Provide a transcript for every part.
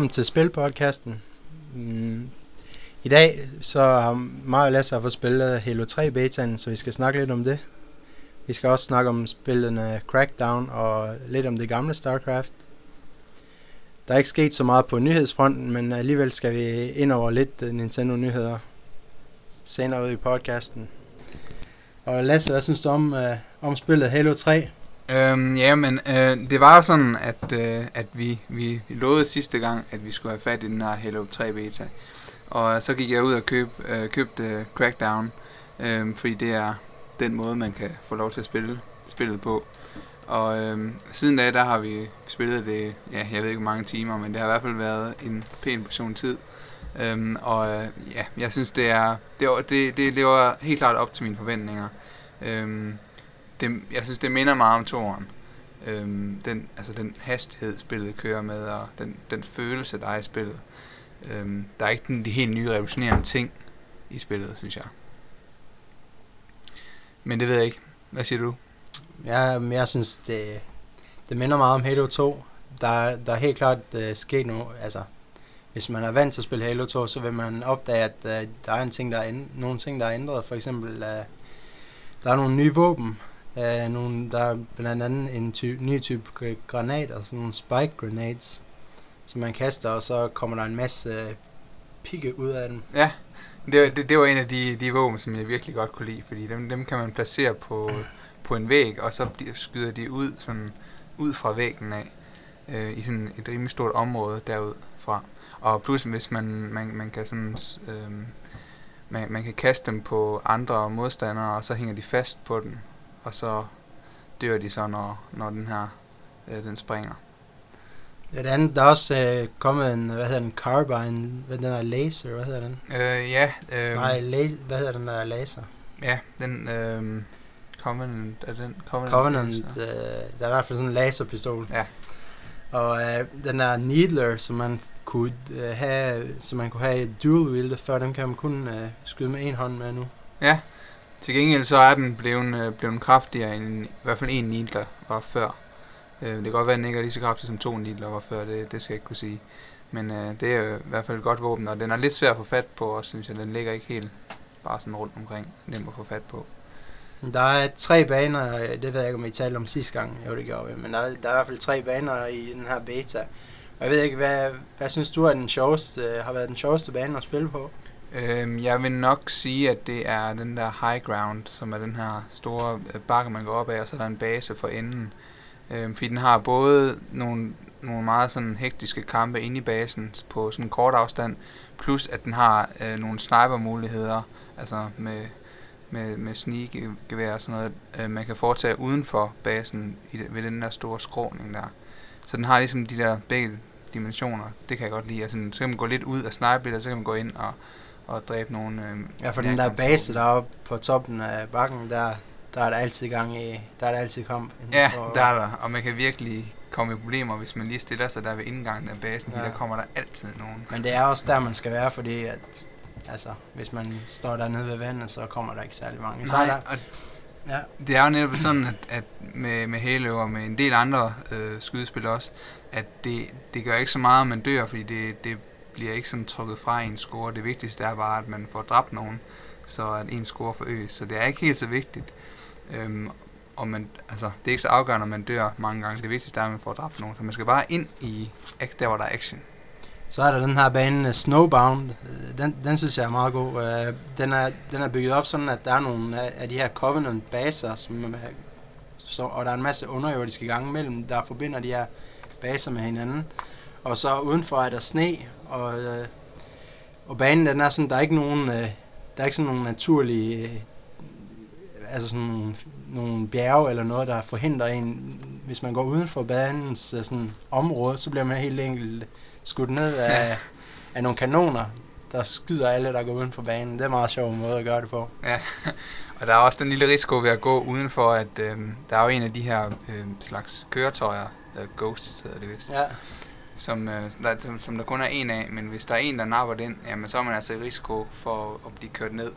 velkommen til Spilpodcasten. Mm. I dag så har mig og Lasse har fået spillet Halo 3 betaen, så vi skal snakke lidt om det. Vi skal også snakke om spillene Crackdown og lidt om det gamle StarCraft. Der er ikke sket så meget på nyhedsfronten, men alligevel skal vi ind over lidt øh, Nintendo-nyheder senere ud i podcasten. Og Lasse, hvad synes du om, øh, om spillet Halo 3? Øhm, ja, men øh, det var jo sådan, at, øh, at vi, vi lovede sidste gang, at vi skulle have fat i den her Halo 3 beta. Og så gik jeg ud og køb, øh, købte Crackdown, øh, fordi det er den måde, man kan få lov til at spille spillet på. Og øh, siden da, der har vi spillet det, ja, jeg ved ikke hvor mange timer, men det har i hvert fald været en pæn portion tid. Øhm, og øh, ja, jeg synes det er det, det, det lever helt klart op til mine forventninger. Øhm, det, jeg synes det minder meget om toren. Øhm, den, altså den hastighed spillet kører med og den, den følelse der er i spillet. Øhm, der er ikke den, de helt nye revolutionerende ting i spillet, synes jeg. Men det ved jeg ikke. Hvad siger du? Ja, jeg synes det, det minder meget om Halo 2. Der, der er helt klart uh, sket noget, altså hvis man er vant til at spille Halo 2, så vil man opdage, at uh, der er en ting, der er en, nogle ting, der er ændret. For eksempel, uh, der er nogle nye våben. Uh, nogle, der er blandt andet en ty- ny type granater, sådan nogle spike grenades, som man kaster, og så kommer der en masse pigge ud af dem. Ja, det, det, det var en af de, de våben, som jeg virkelig godt kunne lide, fordi dem, dem kan man placere på, på en væg, og så skyder de ud, sådan, ud fra væggen af, øh, i sådan et rimelig stort område derud fra. Og plus hvis man, man, man kan sådan, øh, man, man kan kaste dem på andre modstandere, og så hænger de fast på den, og så dør de så, når, når den her, øh, den springer. Det andet, der er også øh, kommet en, hvad hedder den, carbine, hvad den er, laser, hvad hedder den? Øh, ja. Øh, Nej, la- hvad hedder den der laser? Ja, den, øh, Covenant, er den Covenant? Covenant, øh, der er i hvert fald sådan en laserpistol. Ja. Og øh, den der Needler, som man kunne øh, have, som man kunne have dual wield før, dem kan man kun øh, skyde med en hånd med nu. Ja, til gengæld så er den blevet, øh, blevet kraftigere end i hvert fald en Needler var før. Øh, det kan godt være, at den ikke er lige så kraftig som to Needler var før, det, det skal jeg ikke kunne sige. Men øh, det er i hvert fald et godt våben, og den er lidt svær at få fat på og synes jeg. Den ligger ikke helt bare sådan rundt omkring, nem at få fat på. Der er tre baner, øh, det ved jeg ikke om I talte om sidste gang, jo det gjorde vi, men der, er, der er i hvert fald tre baner i den her beta. Og jeg ved ikke, hvad, hvad synes du er den sjoveste, øh, har været den sjoveste bane at spille på? Øhm, jeg vil nok sige, at det er den der high ground, som er den her store øh, bakke, man går op af, og så er der en base for enden. Øhm, fordi den har både nogle, nogle meget sådan hektiske kampe inde i basen på sådan en kort afstand, plus at den har øh, nogle sniper muligheder, altså med med, med sneak-gevær og sådan noget, øh, man kan foretage uden for basen i, ved den der store skråning der. Så den har ligesom de der begge dimensioner. Det kan jeg godt lide. Altså, så kan man gå lidt ud og snipe og så kan man gå ind og, og dræbe nogle... Øh, ja, for den der base deroppe på toppen af bakken, der, der er der altid gang i, der er der altid kamp. Ja, der er der, og man kan virkelig komme i problemer, hvis man lige stiller sig der ved indgangen af basen, ja. der kommer der altid nogen. Men det er også der, man skal være, fordi at Altså, hvis man står dernede ved vandet, så kommer der ikke særlig mange. Så Nej, der, og ja. det er jo netop sådan, at, at med, med Halo og med en del andre øh, skydespil også, at det, det gør ikke så meget, at man dør, fordi det, det bliver ikke sådan trukket fra en score. Det vigtigste er bare, at man får dræbt nogen, så at en score forøges. Så det er ikke helt så vigtigt. Øhm, og man, altså, det er ikke så afgørende, om man dør mange gange. Det vigtigste er, at man får dræbt nogen. Så man skal bare ind i der, hvor der er action. Så er der den her bane øh, Snowbound. Øh, den, den synes jeg er meget god. Øh, den, er, den er bygget op sådan, at der er nogle af, de her Covenant baser, som, uh, så, og der er en masse underjordiske gange mellem, der forbinder de her baser med hinanden. Og så udenfor er der sne, og, uh, og banen den er sådan, der er ikke nogen, uh, der er ikke sådan nogen naturlige, uh, altså sådan nogle, nogle bjerge eller noget, der forhindrer en, hvis man går uden for banens uh, sådan område, så bliver man helt enkelt skudt ned af, ja. af nogle kanoner, der skyder alle, der går uden for banen. Det er en meget sjov måde at gøre det på. Ja, og der er også den lille risiko ved at gå udenfor, at øh, der er jo en af de her øh, slags køretøjer, øh, Ghosts hedder det vist. Ja. Som, øh, der, som der kun er en af, men hvis der er en, der napper den, jamen så er man altså i risiko for at blive kørt ned.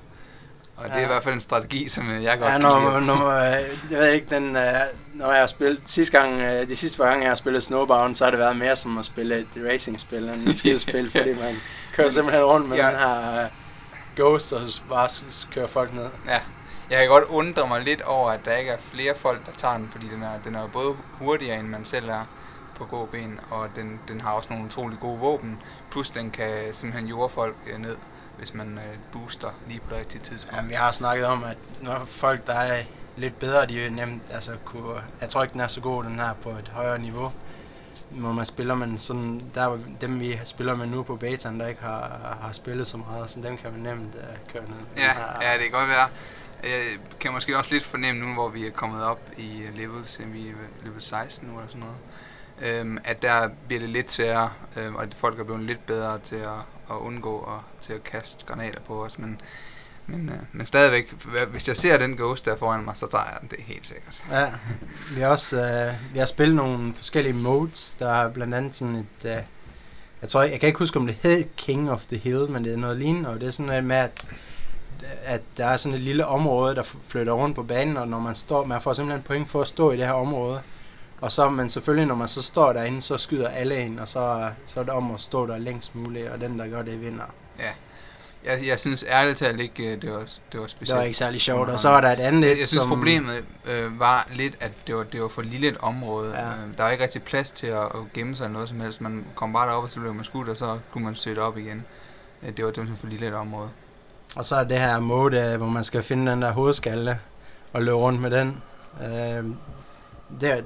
Og det er i hvert fald en strategi, som øh, jeg godt Ja, kan når, lide. når, jeg ved ikke, den, øh, når jeg har spillet, sidste gang, øh, de sidste par gange, jeg har spillet Snowbound, så har det været mere som at spille et racing-spil, end et skidespil, fordi man kører simpelthen rundt med Ja. den her Ghost, og så bare kører folk ned. Ja, jeg kan godt undre mig lidt over, at der ikke er flere folk, der tager den, fordi den er, den er både hurtigere, end man selv er på gåben, og den, den har også nogle utrolig gode våben, plus den kan simpelthen jorde folk øh, ned, hvis man øh, booster lige på det rigtige tidspunkt. Jamen, jeg har snakket om, at når folk, der er lidt bedre, de er nemt, altså kunne, jeg tror ikke, den er så god, den her på et højere niveau. Når man spiller, men sådan, der dem vi spiller med nu på betaen, der ikke har, har spillet så meget, så dem kan man nemt uh, køre ned. Ja, her- ja, det kan godt være. Jeg kan måske også lidt fornemme nu, hvor vi er kommet op i øh, levels, vi er level 16 nu eller sådan noget, øhm, at der bliver det lidt sværere, øhm, og at folk er blevet lidt bedre til at, at undgå og til at kaste granater på os, men, men, øh, men stadigvæk, hvis jeg ser den ghost der foran mig, så tager jeg den, det er helt sikkert. Ja, vi har også øh, vi har spillet nogle forskellige modes. Der er blandt andet sådan et, øh, jeg tror jeg kan ikke huske om det hed King of the Hill, men det er noget lignende, og det er sådan noget med at at der er sådan et lille område, der flytter rundt på banen, og når man står, man får simpelthen point for at stå i det her område. Og så, men selvfølgelig, når man så står derinde, så skyder alle ind, og så, så er det om at stå der længst muligt, og den, der gør det, vinder. Ja. Jeg, jeg synes ærligt talt ikke, øh, det var, det var specielt. Det var ikke særlig sjovt, og så var der et andet Jeg, jeg synes som... problemet øh, var lidt, at det var, det var for lille et område. Ja. Øh, der var ikke rigtig plads til at, at gemme sig eller noget som helst. Man kom bare derop, og så blev man skudt, og så kunne man søge det op igen. Øh, det var simpelthen for lille et område. Og så er det her mode, øh, hvor man skal finde den der hovedskalle og løbe rundt med den. Øh, det,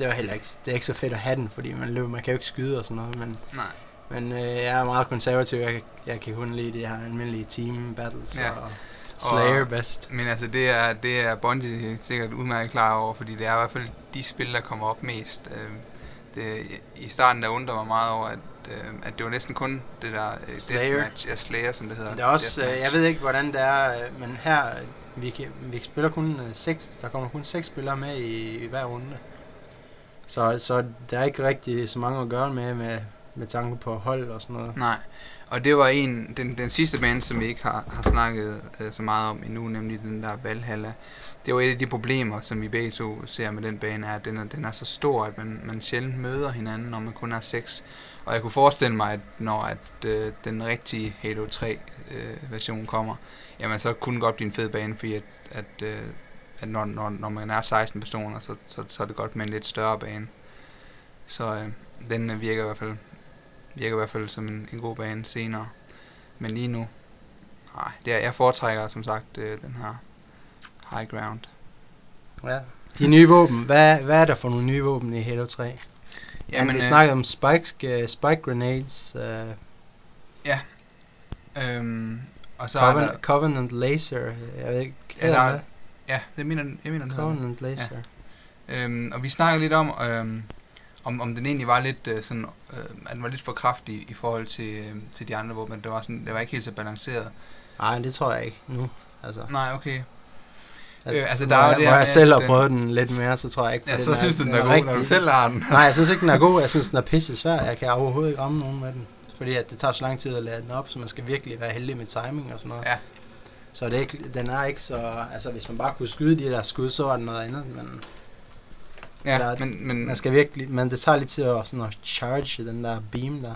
det er heller ikke, det er ikke så fedt at have den, fordi man løber, man kan jo ikke skyde og sådan noget, men, Nej. men øh, jeg er meget konservativ, jeg, jeg kan kun lide de her almindelige team battles Ja. og Slayer Og- bedst. Men altså, det er, det er Bungie sikkert udmærket klar over, fordi det er i hvert fald de spil, der kommer op mest. Øh, det, I starten der undrer mig meget over, at, øh, at det var næsten kun det der øh, Slayer. Deathmatch, ja, Slayer, som det hedder. Det er også, øh, jeg ved ikke hvordan det er, øh, men her, øh, vi, kan, vi spiller kun øh, seks, der kommer kun seks spillere med i, i hver runde. Så, så der er ikke rigtig så mange at gøre med, med, med tanke på hold og sådan noget. Nej, og det var en, den, den sidste bane, som vi ikke har, har snakket øh, så meget om endnu, nemlig den der Valhalla. Det var et af de problemer, som vi begge to ser med den bane, er, at den er, den er så stor, at man, man sjældent møder hinanden, når man kun er seks. Og jeg kunne forestille mig, at når at, øh, den rigtige Halo 3 øh, version kommer, jamen så kunne det godt blive en fed bane, fordi at, at, øh, at når, når, når man er 16 personer, så, så, så er det godt med en lidt større bane. Så øh, den øh, virker i hvert fald virker i hvert fald som en, en god bane senere. Men lige nu, nej, det er, jeg foretrækker som sagt øh, den her high ground. Ja. De nye våben, hvad, hvad er der for nogle nye våben i Halo 3? Jamen, vi øh, snakkede om spike, uh, spike grenades, uh, Ja. Øhm, og så er Covenant, der, Covenant Laser, jeg ved ikke, Ja, der er- ja, det mener, jeg mener det hedder. Covenant Laser. Øhm, og vi snakkede lidt om, øhm, om, om den egentlig var lidt øh, sådan, øh, at den var lidt for kraftig i forhold til, øh, til de andre våben. Det var, sådan, det var ikke helt så balanceret. Nej, det tror jeg ikke nu. Altså, Nej, okay. at, øh, altså, der er jo jeg, det her jeg selv har den- prøvet den lidt mere, så tror jeg ikke, Ja, for så synes du, den er god, rigtig- når du selv har den. Nej, jeg synes ikke, den er god. Jeg synes, den er pisse svær. Jeg kan overhovedet ikke ramme nogen med den. Fordi at det tager så lang tid at lade den op, så man skal virkelig være heldig med timing og sådan noget. Ja. Så det er ikke, den er ikke så... Altså, hvis man bare kunne skyde de der skud, så var det noget andet. Men Ja, Der er- men, men man skal virkelig... Men det tager lidt tid at, sådan at charge den der beam der.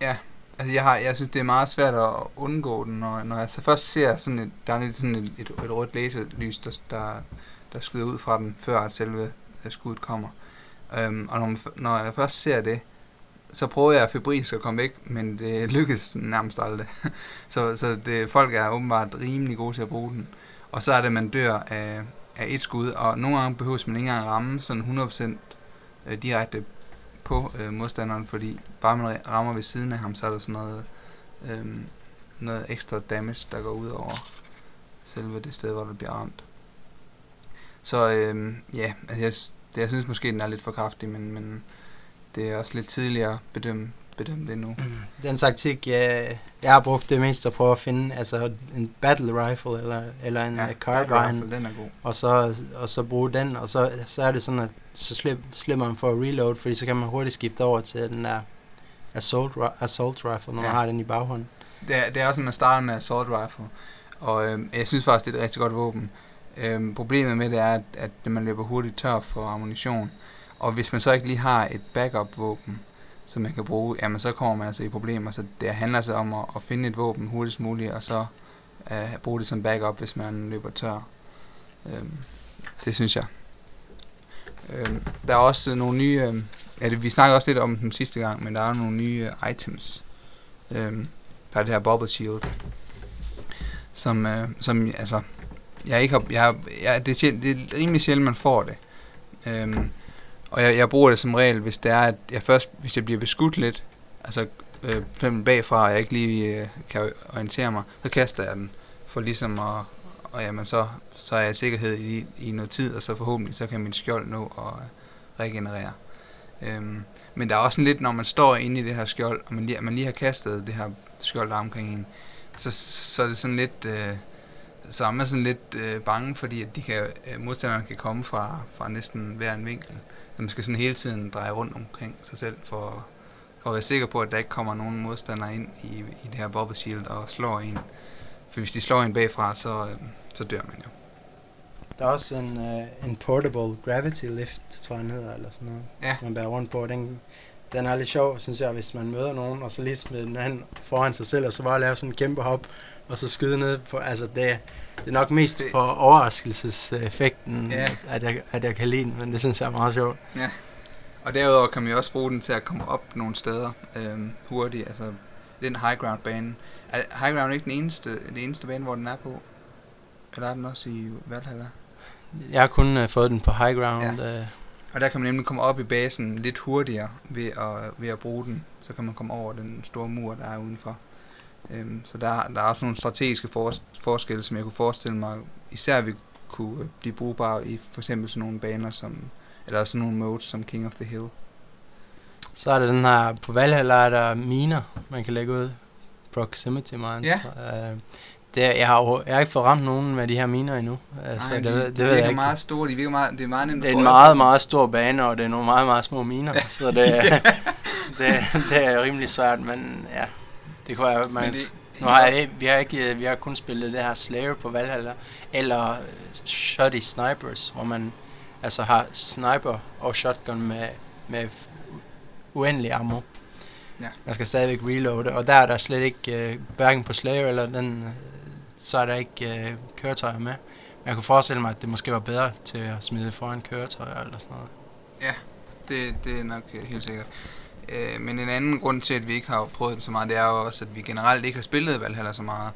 Ja, altså jeg, har, jeg synes det er meget svært at undgå den, når, når jeg så først ser sådan et, der er lidt sådan et, et, et rødt laserlys, der, der, der skyder ud fra den, før at selve skuddet kommer. Øhm, og når, man, når jeg først ser det, så prøver jeg febrilsk at komme væk, men det lykkes nærmest aldrig. så så det, folk er åbenbart rimelig gode til at bruge den. Og så er det, at man dør af, af et skud, og nogle gange behøves man ikke engang ramme sådan 100% øh, direkte på øh, modstanderen, fordi bare man rammer ved siden af ham, så er der sådan noget, øh, noget ekstra damage, der går ud over selve det sted, hvor det bliver ramt. Så øh, ja, altså jeg, det, jeg synes måske, den er lidt for kraftig, men, men det er også lidt tidligere at bedømme, bedømme det nu. Den taktik, jeg, jeg har brugt det mest at prøve at finde, altså en battle rifle eller, eller en ja, carbine, den er god. og så, og så bruge den, og så, så er det sådan, at så slip, slipper man for at reload, fordi så kan man hurtigt skifte over til den der assault, assault rifle, når ja. man har den i baghånden. Det er, det er også, at man starter med assault rifle, Og øh, jeg synes faktisk, det er et rigtig godt våben. Øh, problemet med det er, at, at man løber hurtigt tør for ammunition. Og hvis man så ikke lige har et backup våben, som man kan bruge, jamen så kommer man altså i problemer. Så det handler så om at, at finde et våben hurtigst muligt, og så øh, bruge det som backup, hvis man løber tør. Øhm, det synes jeg. Øhm, der er også nogle nye, øh, ja, det, vi snakkede også lidt om den sidste gang, men der er nogle nye øh, items. Øhm, der er det her Bubble Shield, som, øh, som altså, jeg ikke har, jeg, har, jeg, det, er sjældent, det er rimelig sjældent, man får det. Øhm, og jeg, jeg bruger det som regel, hvis det er, at jeg først, hvis jeg bliver beskudt lidt, altså øh, fem bagfra, og jeg ikke lige øh, kan orientere mig, så kaster jeg den, for ligesom at, og jamen så, så er jeg i sikkerhed i, i noget tid, og så forhåbentlig, så kan min skjold nå at regenerere. Øhm, men der er også sådan lidt, når man står inde i det her skjold, og man lige, man lige har kastet det her skjold der omkring en, så, så er det sådan lidt, øh, så er man sådan lidt øh, bange, fordi at de kan, øh, modstanderne kan komme fra, fra næsten hver en vinkel. Så man skal sådan hele tiden dreje rundt omkring sig selv, for, for at være sikker på, at der ikke kommer nogen modstandere ind i, i det her bubble shield og slår en. For hvis de slår en bagfra, så, øh, så dør man jo. Der er også en, uh, en portable gravity lift, tror jeg den hedder, eller sådan noget. Ja. Man bærer rundt på. Den, den er lidt sjov, synes jeg, hvis man møder nogen, og så lige smide den anden foran sig selv, og så bare lave sådan en kæmpe hop, og så skyde ned på, altså det, det er nok mest Det- for overraskelseseffekten, Ja. at, jeg, at jeg kan lide den, men det synes jeg er meget sjovt. Ja. Og derudover kan man jo også bruge den til at komme op nogle steder øhm, hurtigt. Altså, den high ground bane. Er high ground ikke den eneste, den eneste bane, hvor den er på? Eller er den også i Valhalla? Jeg har kun uh, fået den på high ground. Ja. Uh, Og der kan man nemlig komme op i basen lidt hurtigere ved at, ved at bruge den. Så kan man komme over den store mur, der er udenfor. Øhm, så der, der er også nogle strategiske fors- forskelle, som jeg kunne forestille mig, især vi kunne øh, blive brugbare i for eksempel sådan nogle baner som, eller sådan nogle modes som King of the Hill. så er der den her, på Valhalla er der miner, man kan lægge ud. Proximity mines. Ja. Uh, det, er- jeg, har, overho- jeg har ikke fået ramt nogen med de her miner endnu. Altså, Nej, det, de, ved- de, det de ved jeg ikke. meget store, de virker meget, det er meget nemt Det er en meget, meget stor bane, og det er nogle meget, meget små miner, så det, det, det er rimelig svært, men ja, det kunne være, man, det- nu har jeg, vi har ikke, vi har kun spillet det her Slayer på Valhalla, eller øh, Shotty Snipers, hvor man altså har sniper og shotgun med, med uendelig ammo. Ja. Man skal stadigvæk reloade, og der er der slet ikke, øh, hverken på Slayer eller den, øh, så er der ikke øh, køretøjer med. Men jeg kunne forestille mig, at det måske var bedre til at smide foran køretøjer eller sådan noget. Ja, det, det er nok øh, helt sikkert. Øh, men en anden grund til, at vi ikke har prøvet det så meget, det er jo også, at vi generelt ikke har spillet Valhalla så meget.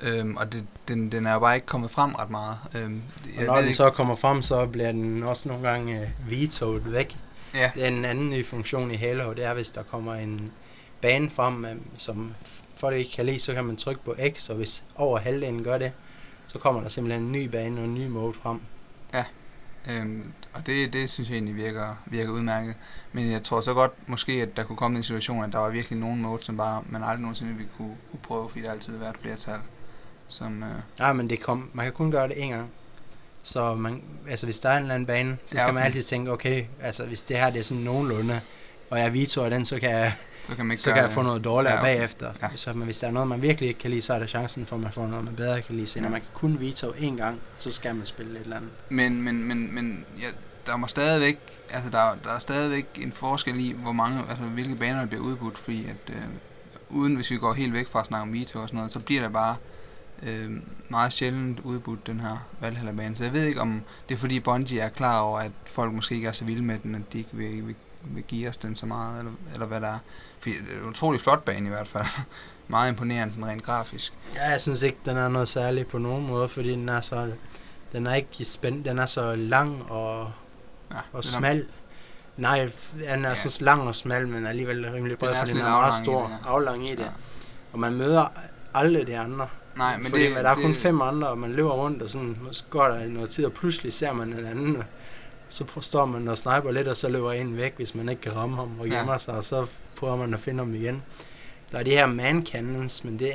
Øhm, og det, den, den er jo bare ikke kommet frem ret meget. Øhm, Og når den så kommer frem, så bliver den også nogle gange øh, vetoet væk. Ja, Det er en anden ny funktion i Halo, det er hvis der kommer en bane frem, øh, som folk ikke kan lide, så kan man trykke på X, og hvis over halvdelen gør det, så kommer der simpelthen en ny bane og en ny mode frem. øhm, og det, det synes jeg egentlig virker, virker udmærket. Men jeg tror så godt måske, at der kunne komme en situation, at der var virkelig nogen mode, som bare man aldrig nogensinde ville kunne, kunne prøve, fordi der altid vil være et flertal. Som, øh, Nej, men det kom, man kan kun gøre det en gang. Så man, altså hvis der er en eller anden bane, så Ja, skal man okay. altid tænke, okay, altså hvis det her det er sådan nogenlunde, og jeg vetoer den, så kan jeg, så kan man ikke så kan jeg få noget dårligere Ja, ja, okay. bagefter. Ja. Så, men hvis der er noget, man virkelig ikke kan lide, så er der chancen for, at man får noget, man bedre kan lide. Så når Ja. man kan kun veto én gang, så skal man spille et eller andet. Men, men, men, men ja, der må stadigvæk, altså der, der er stadigvæk en forskel i, hvor mange, altså hvilke baner der bliver udbudt, fordi at, øh, uden hvis vi går helt væk fra at snakke om veto og sådan noget, så bliver der bare øh, meget sjældent udbudt den her Valhalla-bane. Så jeg ved ikke om det er fordi Bungie er klar over, at folk måske ikke er så vilde med den, at de ikke vil, vil, vil give os den så meget, eller, eller hvad der er. Fordi det er en utrolig flot bane i hvert fald. meget imponerende sådan rent grafisk. Ja, jeg synes ikke, den er noget særligt på nogen måde, fordi den er så, den er ikke spændt, den er så lang og, Ja, og smal. Nej, den er Ja. så lang og smal, men alligevel rimelig bred, fordi den er meget stor, aflang i det. Ja. Og man møder aldrig de andre. Nej, men fordi det, der er det, kun fem andre, og man løber rundt, og sådan, så går der noget tid, og pludselig ser man en anden, og så står man og sniper lidt, og så løber en væk, hvis man ikke kan ramme ham, og Ja. gemmer sig, og så prøver man at finde ham igen. Der er de her man cannons, men det,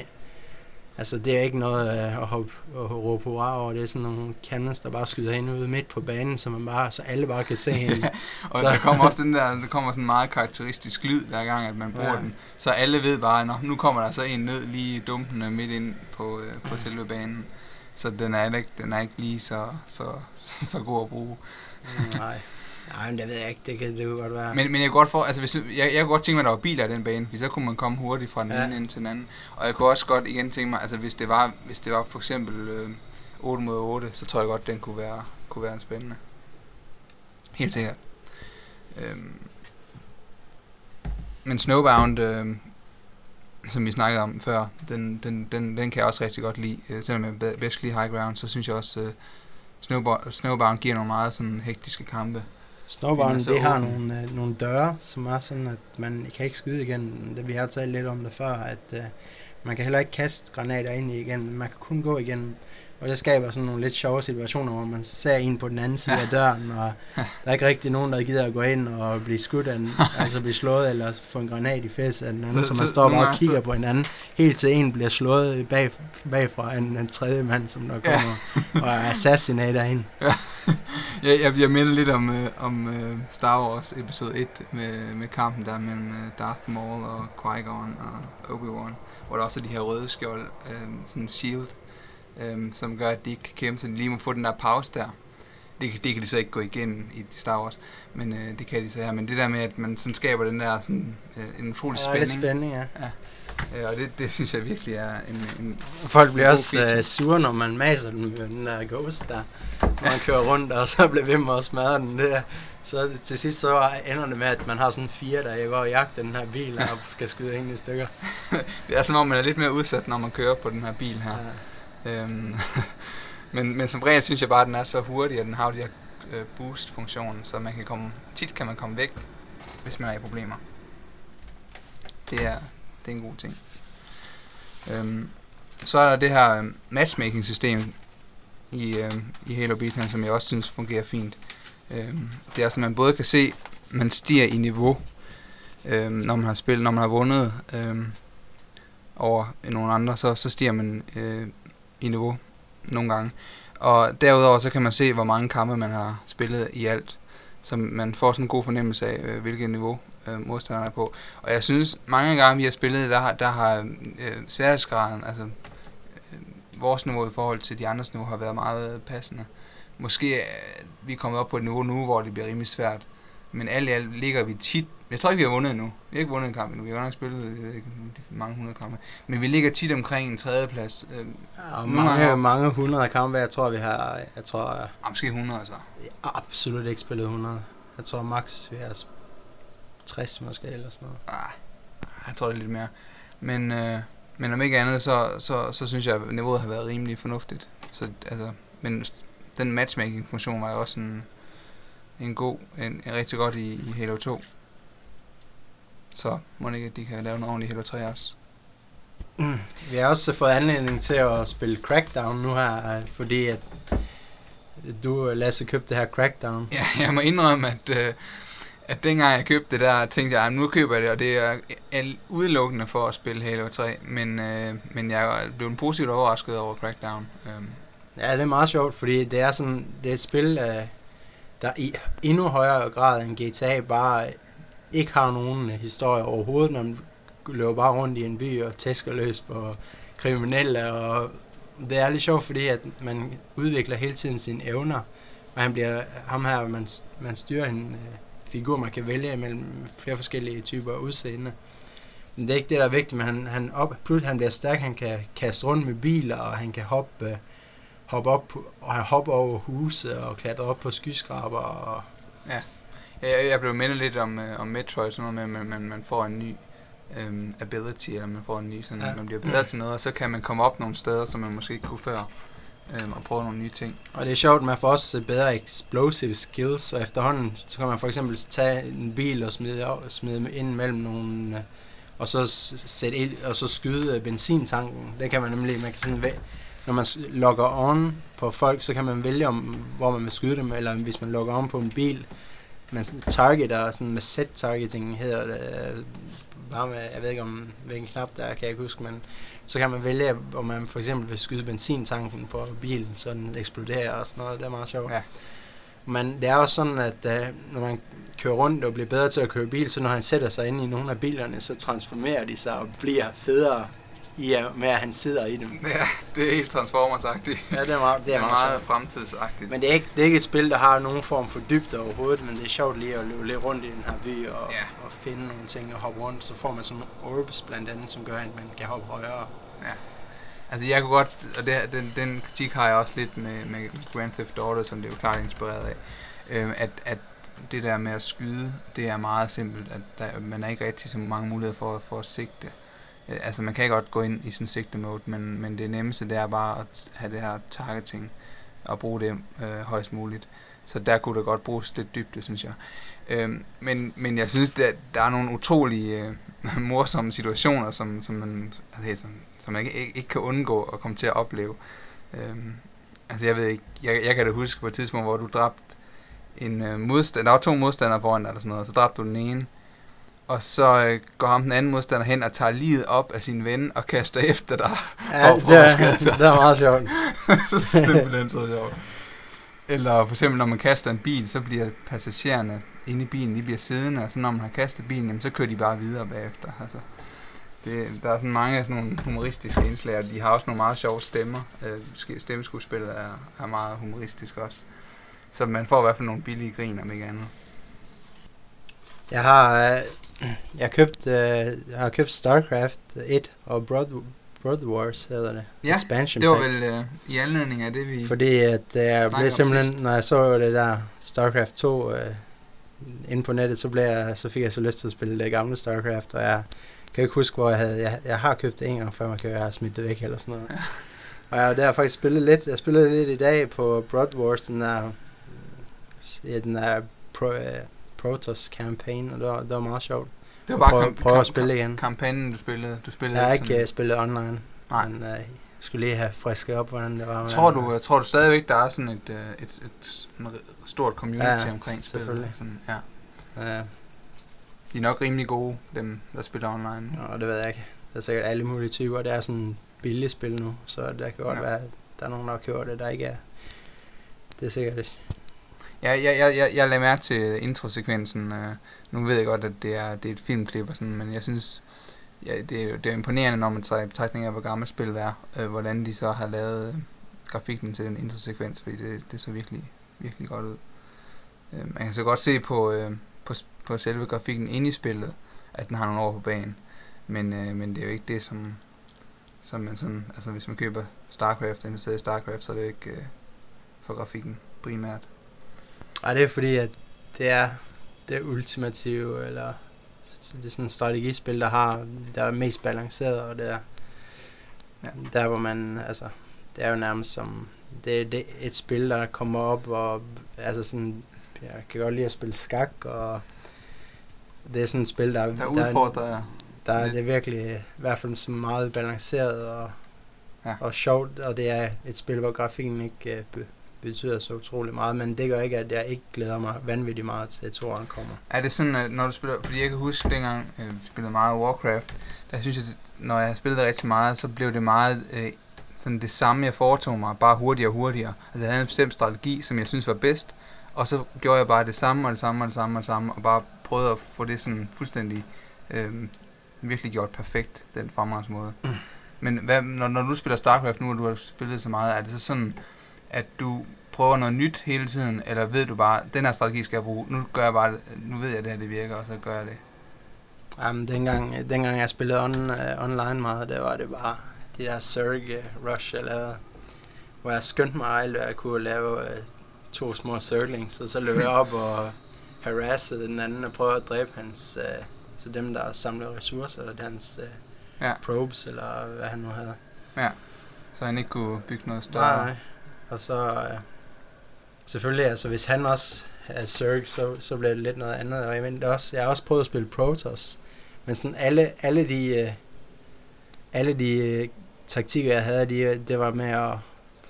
Altså, det er ikke noget øh, at hoppe og råbe hurra over. Det er sådan nogle cannons, der bare skyder hen ude midt på banen, så, man bare, så alle bare kan se hende. og så, der kommer også den der, der kommer sådan en meget karakteristisk lyd hver gang, at man bruger Ja. den. Så alle ved bare, at nu kommer der så en ned lige dumpende midt ind på, øh, på selve banen. Så den er ikke, den er ikke lige så, så, så god at bruge. Mm, Nej. Nej, men det ved jeg ikke. Det kan det kunne godt være. Men, men jeg kunne godt for, altså hvis, jeg, jeg kunne godt tænke mig, at der var biler i den bane, fordi så kunne man komme hurtigt fra den Ja. ene ind til den anden. Og jeg kunne også godt igen tænke mig, altså hvis det var, hvis det var for eksempel øh, 8 mod 8, så tror jeg godt, den kunne være, kunne være spændende. Helt sikkert. Øhm. Men Snowbound, øh, som vi snakkede om før, den, den, den, den kan jeg også rigtig godt lide. Øh, selvom jeg be- bedst kan lide High Ground, så synes jeg også, øh, Snowbound, Snowbound giver nogle meget sådan hektiske kampe. Snowbound, Den så det har nogle, øh, nogle døre, som er sådan, at man kan ikke skyde igen. Det, vi har talt lidt om det før, at øh, man kan heller ikke kaste granater ind i igen. Man kan kun gå igennem. Og det skaber sådan nogle lidt sjove situationer, hvor man ser en på den anden side af døren, og der er ikke rigtig nogen, der gider at gå ind og blive skudt af en, altså blive slået, eller få en granat i fæstet af den anden, Så- så, man står bare og kigger så- på hinanden, helt til en bliver slået bag, bagfra af en, en tredje mand, som der Ja. kommer og er assassinator ind. Ja. jeg, jeg bliver mindet lidt om, øh, om øh, Star Wars episode 1 med, med kampen der mellem øh, Darth Maul og Qui-Gon og Obi-Wan, hvor der også er de her røde skjold, øh, sådan en shield, øh, som gør, at de ikke kan kæmpe, så de lige må få den der pause der. Det, kan- det kan de så ikke gå igennem i Star Wars, men øh, det kan de så her. Men det der med, at man sådan skaber den der sådan, øh, en utrolig Ja, lidt spænding, spænding, ja. øh, og det, det synes jeg virkelig er en, en Folk bliver god også feature. øh, sure, når man maser den med den der ghost der. Når man kører rundt, og så bliver ved med at smadre den. Det er, så til sidst så ender det med, at man har sådan fire, der går og jagter den her bil, og skal skyde en i stykker. det er som om, man er lidt mere udsat, når man kører på den her bil her. Ja. Øhm, men, men som regel synes jeg bare, at den er så hurtig, at den har de her øh, boost-funktion, så man kan komme, tit kan man komme væk, hvis man er i problemer. Det er, det er en god ting. Øhm, så er der det her øhm, matchmaking-system i, øhm, i Halo Beat'en, som jeg også synes fungerer fint. Øhm, det er sådan, at man både kan se, man stiger i niveau, øhm, når man har spillet, når man har vundet øhm, over nogle andre, så, så stiger man øh, i niveau nogle gange. Og derudover så kan man se, hvor mange kampe man har spillet i alt. Så man får sådan en god fornemmelse af, øh, hvilket niveau øh, modstanderne er på. Og jeg synes, mange gange vi har spillet, der har, der har øh, sværhedsgraden, altså øh, vores niveau i forhold til de andres niveau, har været meget passende. Måske øh, vi er kommet op på et niveau nu, hvor det bliver rimelig svært. Men alt i alt ligger vi tit... Jeg tror ikke, vi har vundet endnu. Vi har ikke vundet en kamp endnu. Vi har godt nok spillet jeg ved ikke, mange hundrede kampe. Men vi ligger tit omkring en tredjeplads. Øh, Nogle mange, gange- mange hundrede kampe, jeg tror vi har, jeg tror ah, måske 100 altså. jeg har absolut ikke spillet 100. Jeg tror max vi har sp- 60 måske eller sådan noget. Ah, jeg tror det er lidt mere. Men, øh, men om ikke andet, så, så, så synes jeg, at niveauet har været rimelig fornuftigt. Så, altså, men den matchmaking-funktion var jo også en, en god, en, en rigtig godt i, i Halo 2. Så må ikke, at de kan lave en ordentlig Halo 3 også. Vi har også fået anledning til at spille Crackdown nu her, fordi at du, Lasse, købte det her Crackdown. Ja, jeg må indrømme, at, øh, at dengang jeg købte det der, tænkte jeg, nu køber jeg det, og det er udelukkende for at spille Halo 3. Men, øh, men jeg blev positivt overrasket over Crackdown. Øhm, Ja, det er meget sjovt, fordi det er sådan, det er et spil, øh, der i endnu højere grad end GTA bare ikke har nogen historie overhovedet. Man løber bare rundt i en by og tæsker løs på kriminelle, og det er lidt sjovt, fordi at man udvikler hele tiden sine evner. Og han bliver, ham her, man, man styrer en øh, figur, man kan vælge mellem flere forskellige typer udseende. Men det er ikke det, der er vigtigt, men han, han, op, pludselig han bliver stærk, han kan kaste rundt med biler, og han kan hoppe, øh, hoppe op og hoppe over huse og klatre op på skyskraber og Ja, jeg, jeg blev mindet lidt om, øh, om Metroid, sådan noget med, at man, man, får en ny øhm, ability, eller man får en ny, sådan, Ja. man bliver bedre til noget, og så kan man komme op nogle steder, som man måske ikke kunne før, øhm, og prøve nogle nye ting. Og det er sjovt, man får også bedre explosive skills, og efterhånden, så kan man for eksempel tage en bil og smide, op- smide ind mellem nogle, øh, og så sætte ild, og så skyde øh, benzintanken. Det kan man nemlig, man kan sådan, væ- når man logger on på folk, så kan man vælge om, hvor man vil skyde dem, eller hvis man logger on på en bil, man targeter sådan med set targeting hedder det, øh, bare med, jeg ved ikke om hvilken knap der er, kan jeg ikke huske, men så kan man vælge, om man for eksempel vil skyde benzintanken på bilen, så den eksploderer og sådan noget, det er meget sjovt. Ja. Men det er også sådan, at uh, når man kører rundt og bliver bedre til at køre bil, så når han sætter sig ind i nogle af bilerne, så transformerer de sig og bliver federe i at, med, at han sidder i dem. Ja, det er helt Transformers-agtigt. Ja, det er meget, det er meget, meget fremtidsagtigt. Men det er, ikke, det er ikke et spil, der har nogen form for dybde overhovedet, men det er sjovt lige at løbe lidt rundt i den her by og, Ja. og finde nogle ting og hoppe rundt. Så får man sådan nogle orbs blandt andet, som gør, at man kan hoppe højere. Ja. Altså jeg kunne godt, og det, den, den kritik har jeg også lidt med, med Grand Theft Auto, som det er jo klart inspireret af, øh, at, at det der med at skyde, det er meget simpelt, at der, man har ikke rigtig så mange muligheder for, for at sigte. Øh, altså man kan godt gå ind i sådan en sigte mode, men, men det nemmeste det er bare at have det her targeting og bruge det øh, højst muligt. Så der kunne der godt bruges lidt dybde, synes jeg. Øhm, men, men jeg synes, at der er nogle utrolige øh, morsomme situationer, som, som man altså, som, som man ikke, ikke, ikke kan undgå at komme til at opleve. Øhm, altså jeg ved ikke, jeg, jeg kan da huske på et tidspunkt, hvor du dræbte en øh, modstander, der var to modstandere foran dig eller sådan noget, og så dræbte du den ene, og så øh, går ham den anden modstander hen og tager livet op af sin ven og kaster efter dig. Ja, det, er, det er meget sjovt. så simpelthen så sjovt. Eller for eksempel når man kaster en bil, så bliver passagererne inde i bilen, de bliver siddende, og så når man har kastet bilen, jamen, så kører de bare videre bagefter. Altså, det, der er sådan mange af sådan nogle humoristiske indslag, og de har også nogle meget sjove stemmer. Øh, stemmeskuespillet er, er meget humoristisk også. Så man får i hvert fald nogle billige grin, om ikke andet. Jeg har, øh, jeg har købt, øh, jeg har købt StarCraft 1 og Broad, Broad Wars hedder det. Ja, Expansion Det var pack. vel øh, i anledning af det, vi... Fordi at øh, jeg blev simpelthen, sidst. når jeg så det der StarCraft 2 øh, inde på nettet, så, blev jeg, så fik jeg så lyst til at spille det gamle StarCraft, og jeg kan ikke huske, hvor jeg havde, jeg, jeg har købt det en gang før, man kan jeg har smidt det væk eller sådan noget. Ja. Og jeg har der faktisk spillet lidt, jeg spillede lidt i dag på Broad Wars, den der, ja, den der Pro, øh, Protoss campaign, og det var, det var meget sjovt. det var bare prøv- kamp- prøv at spille igen. kampagnen, du spillede. Du spillede Jeg har sådan- ikke uh, spillet online, Nej. men jeg skulle lige have frisket op, hvordan det var. med- Tror du, tror du stadigvæk, der er sådan et, øh, et, et, et stort community Ja, omkring spillet? selvfølgelig. Sådan, ja. Ja, De er nok rimelig gode, dem der spiller online. og det ved jeg ikke. Der er sikkert alle mulige typer. Det er sådan billigt spil nu, så der kan godt Ja. være, at der er nogen, der køber det, der ikke er. Det er sikkert jeg, Ja, jeg, jeg, jeg, jeg lagde mærke til introsekvensen. Øh, nu ved jeg godt, at det er, det er et filmklip og sådan, men jeg synes, ja, det, er, det er imponerende, når man tager i betragtning af, hvor gammelt spillet er, øh, hvordan de så har lavet øh, grafikken til den introsekvens, fordi det, det så virkelig, virkelig godt ud. Øh, man kan så godt se på, øh, på, på selve grafikken inde i spillet, at den har nogle år på banen. Men, øh, men det er jo ikke det, som, som man sådan, altså hvis man køber StarCraft, en i StarCraft, så er det ikke øh, for grafikken primært. Ej, det er fordi, at det er det ultimative, eller det er sådan et strategispil, der har, der er mest balanceret, og det er Ja. der, hvor man, altså, det er jo nærmest som, det er det, et spil, der kommer op, og altså sådan, jeg kan godt lide at spille skak, og det er sådan et spil, der, Der udfordrer jeg. der er det er virkelig i hvert fald så meget balanceret og, Ja. og sjovt, og det er et spil, hvor grafikken ikke be, betyder så utrolig meget, men det gør ikke, at jeg ikke glæder mig vanvittigt meget til, at toeren kommer. Er det sådan, at når du spiller, fordi jeg kan huske dengang, øh, vi spillede meget Warcraft, der synes jeg, at når jeg spillede rigtig meget, så blev det meget øh, sådan det samme, jeg foretog mig, bare hurtigere og hurtigere. Altså jeg havde en bestemt strategi, som jeg synes var bedst, og så gjorde jeg bare det samme og det samme og det samme og det samme, og bare prøvede at få det sådan fuldstændig øh, virkelig gjort perfekt, den fremgangsmåde. Mm. Men hvad, når, når du spiller StarCraft nu, og du har spillet så meget, er det så sådan, at du prøver noget nyt hele tiden, eller ved du bare, den her strategi skal jeg bruge, nu gør jeg bare, det- nu ved jeg, at det her det virker, og så gør jeg det. Jamen, dengang, dengang jeg spillede on, uh, online meget, der var det bare de der Zerg uh, rush, jeg lavede, hvor jeg skyndte mig alt, hvad jeg kunne lave uh, to små Zerglings, og så løb jeg op og harassede den anden og prøvede at dræbe hans, uh, så dem der samlede ressourcer, og hans uh, Ja. probes, eller hvad han nu havde. Ja. Så han ikke kunne bygge noget større. Nej. Og så uh, selvfølgelig, altså hvis han også er Zerg, så, så bliver det lidt noget andet. Og jeg, mener, også, jeg har også prøvet at spille Protoss, men sådan alle, alle de, uh, alle de uh, taktikker, jeg havde, de, det var med at,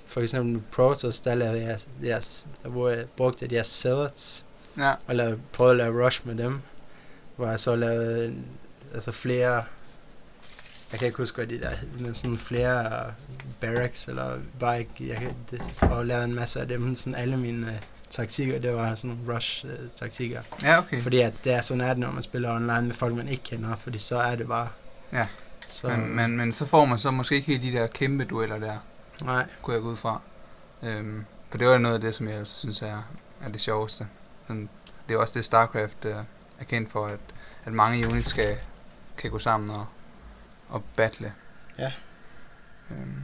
for eksempel Protoss, der lavede jeg, jeg hvor jeg brugte jeg de her zealots, Ja. og lavede, prøvede at lave rush med dem, hvor jeg så lavede altså flere, jeg kan ikke huske, hvad de der men sådan flere barracks, eller bare ikke, jeg kan, det, og lavet en masse af dem, sådan alle mine uh, taktikker, det var sådan rush uh, taktikker. Ja, okay. Fordi at det er sådan er det, når man spiller online med folk, man ikke kender, fordi så er det bare... Ja. Så, Men, men, men så får man så måske ikke helt de der kæmpe dueller der, Nej, kunne jeg gå ud fra. Øhm, for det var noget af det, som jeg synes er, er det sjoveste. Sådan, det er også det StarCraft øh, er kendt for, at, at mange units skal, kan gå sammen og, og battle. Ja. Øhm,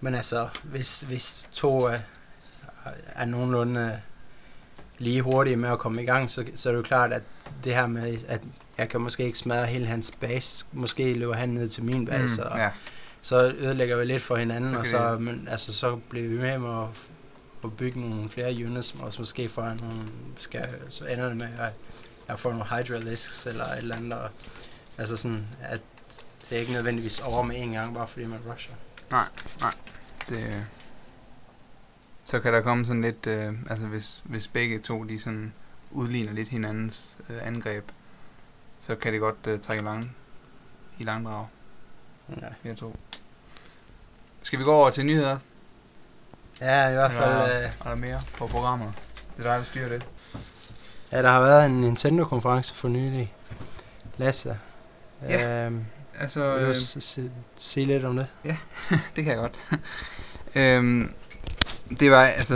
men altså, hvis, hvis to uh, er nogenlunde uh, lige hurtige med at komme i gang, så, så er det jo klart, at det her med, at jeg kan måske ikke smadre hele hans base, måske løber han ned til min base, mm, og ja. så ødelægger vi lidt for hinanden, Så og så, men, altså, så bliver vi med med at, at bygge nogle flere units, som også måske får nogle, skal, så ender det med, at jeg får nogle Hydralisks eller et eller andet, og, altså sådan, at det er ikke nødvendigvis over med en gang, bare fordi man rusher. Nej, nej. Det, så kan der komme sådan lidt, øh, altså hvis, hvis begge to de sådan udligner lidt hinandens øh, angreb, så kan det godt øh, trække lang, i langdrag, Ja. jeg tror. Skal vi gå over til nyheder? Ja, i hvert fald, Eller øh, er der mere på programmet? Det er dig, der styrer det. ja, der har været en Nintendo-konference for nylig. Lasse, Ja, øhm, Altså, vil du øh, s- s- sige lidt om det? det kan jeg godt. øhm, det var, altså,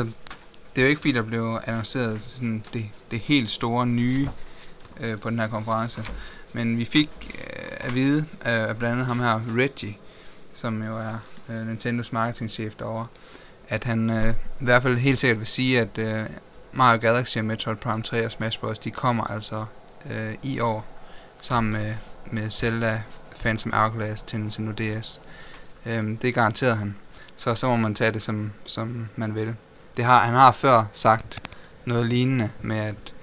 det er jo ikke fordi, der blev annonceret sådan det, det helt store nye øh, på den her konference. Men vi fik øh, at vide af blandt andet ham her, Reggie, som jo er øh, Nintendos marketingchef derovre, at han øh, i hvert fald helt sikkert vil sige, at øh, Mario Galaxy og Metroid Prime 3 og Smash Bros. de kommer altså øh, i år sammen med, med Zelda Phantom Hourglass til Nintendo DS. Øhm, det garanterede han. Så så må man tage det som, som man vil. Det har, han har før sagt noget lignende med at,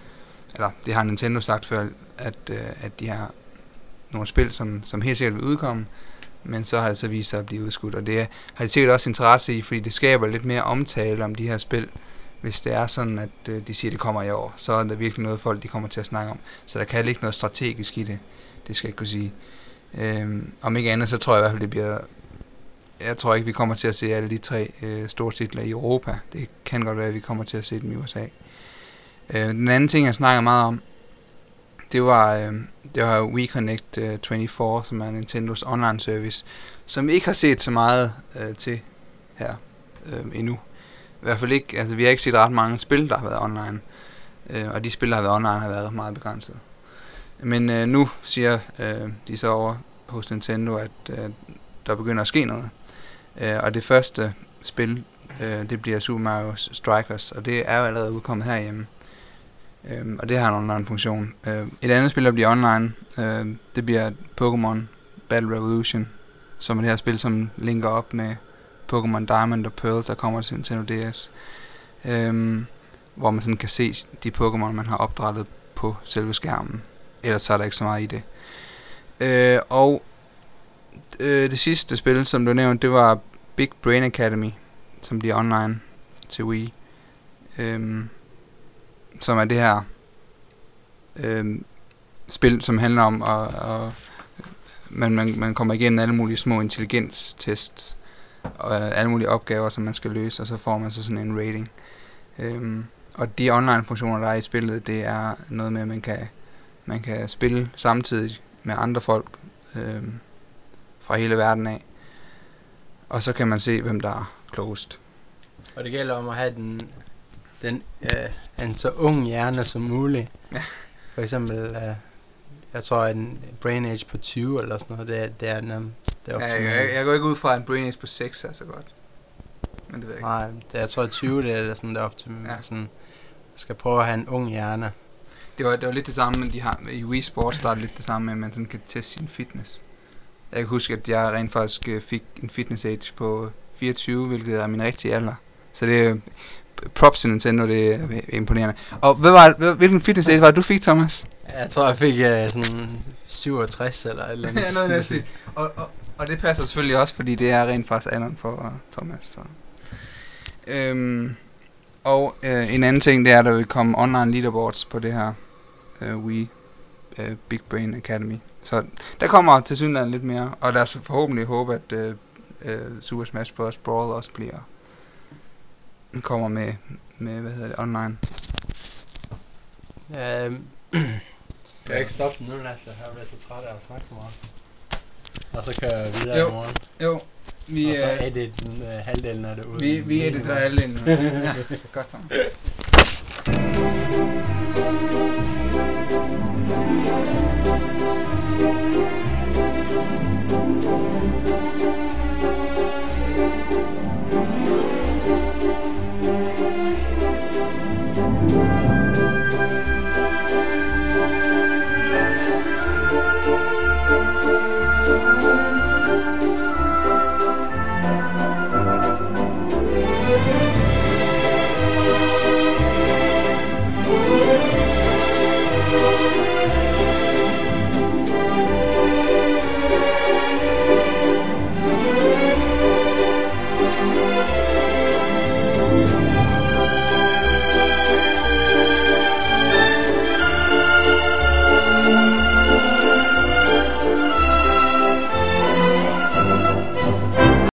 eller det har Nintendo sagt før, at, øh, at de har nogle spil, som, som helt sikkert vil udkomme, men så har det så vist sig at blive udskudt, og det har de sikkert også interesse i, fordi det skaber lidt mere omtale om de her spil, hvis det er sådan, at øh, de siger, at det kommer i år, så er der virkelig noget folk, de kommer til at snakke om. Så der kan ligge noget strategisk i det, det skal jeg ikke kunne sige. Øhm, om ikke andet, så tror jeg i hvert fald, det bliver... Jeg tror ikke, vi kommer til at se alle de tre øh, store titler i Europa. Det kan godt være, at vi kommer til at se dem i USA. Øh, den anden ting, jeg snakker meget om, det var, øh, det var WeConnect øh, 24, som er Nintendos online service, som vi ikke har set så meget øh, til her øh, endnu. I hvert fald ikke, altså vi har ikke set ret mange spil, der har været online. Øh, og de spil, der har været online, har været meget begrænset. Men øh, nu siger øh, de så over hos Nintendo, at øh, der begynder at ske noget. Øh, og det første spil, øh, det bliver Super Mario Strikers, og det er jo allerede udkommet herhjemme. Øh, og det har en online funktion. Øh, et andet spil, der bliver online, øh, det bliver Pokémon Battle Revolution, som er det her spil, som linker op med Pokémon Diamond og Pearl, der kommer til Nintendo DS. Øh, hvor man sådan kan se de Pokémon, man har opdrettet på selve skærmen. Ellers så er der ikke så meget i det. Øh, og øh, det sidste spil, som du nævnte, det var Big Brain Academy, som bliver online til Wii. Øhm, som er det her øhm, spil, som handler om at, at man, man, man kommer igennem alle mulige små intelligenstest og øh, alle mulige opgaver, som man skal løse, og så får man så sådan en rating. Øhm, og de online funktioner, der er i spillet, det er noget med, at man kan, man kan spille samtidig med andre folk øhm, fra hele verden af. Og så kan man se, hvem der er klogest. Og det gælder om at have den, den øh, en så ung hjerne som muligt. Ja. For eksempel, øh, jeg tror en brain age på 20 eller sådan noget, det er, det er, nem, det er Ja, jeg, jeg, jeg går ikke ud fra, at en Brain Age på 6 er så godt. Men det ved jeg ikke. Nej, det, jeg tror 20 det er sådan der optimalt. Ja. Ja. Sådan, jeg skal prøve at have en ung hjerne. Det var, det var lidt det samme, men de har, i Wii Sports der er det lidt det samme med, at man sådan kan teste sin fitness. Jeg kan huske, at jeg rent faktisk øh, fik en fitness age på 24, hvilket er min rigtige alder. Så det er props til Nintendo, det er øh, imponerende. Og hvad var, hvilken fitness age var det, du fik, Thomas? Jeg tror, jeg fik øh, sådan 67 eller et eller andet. ja, noget af det. Og, og, og det passer selvfølgelig også, fordi det er rent faktisk alderen for uh, Thomas. Så. Øhm, og øh, en anden ting, det er, at der vil komme online leaderboards på det her øh, Wii øh, Big Brain Academy. Så der kommer til synligheden lidt mere, og lad os forhåbentlig håbe, at øh, øh, Super Smash Bros. Brawl også bliver kommer med, med hvad hedder det, online. Øhm, jeg kan ikke stoppe den nu, Lasse. Jeg bliver så træt af at snakke så meget. Og så kører jeg videre Jo. i morgen. Jo, vi, og så edit den, øh, halvdelen af det ud. vi, vi editerer alle ind. ja, godt så. Thank you.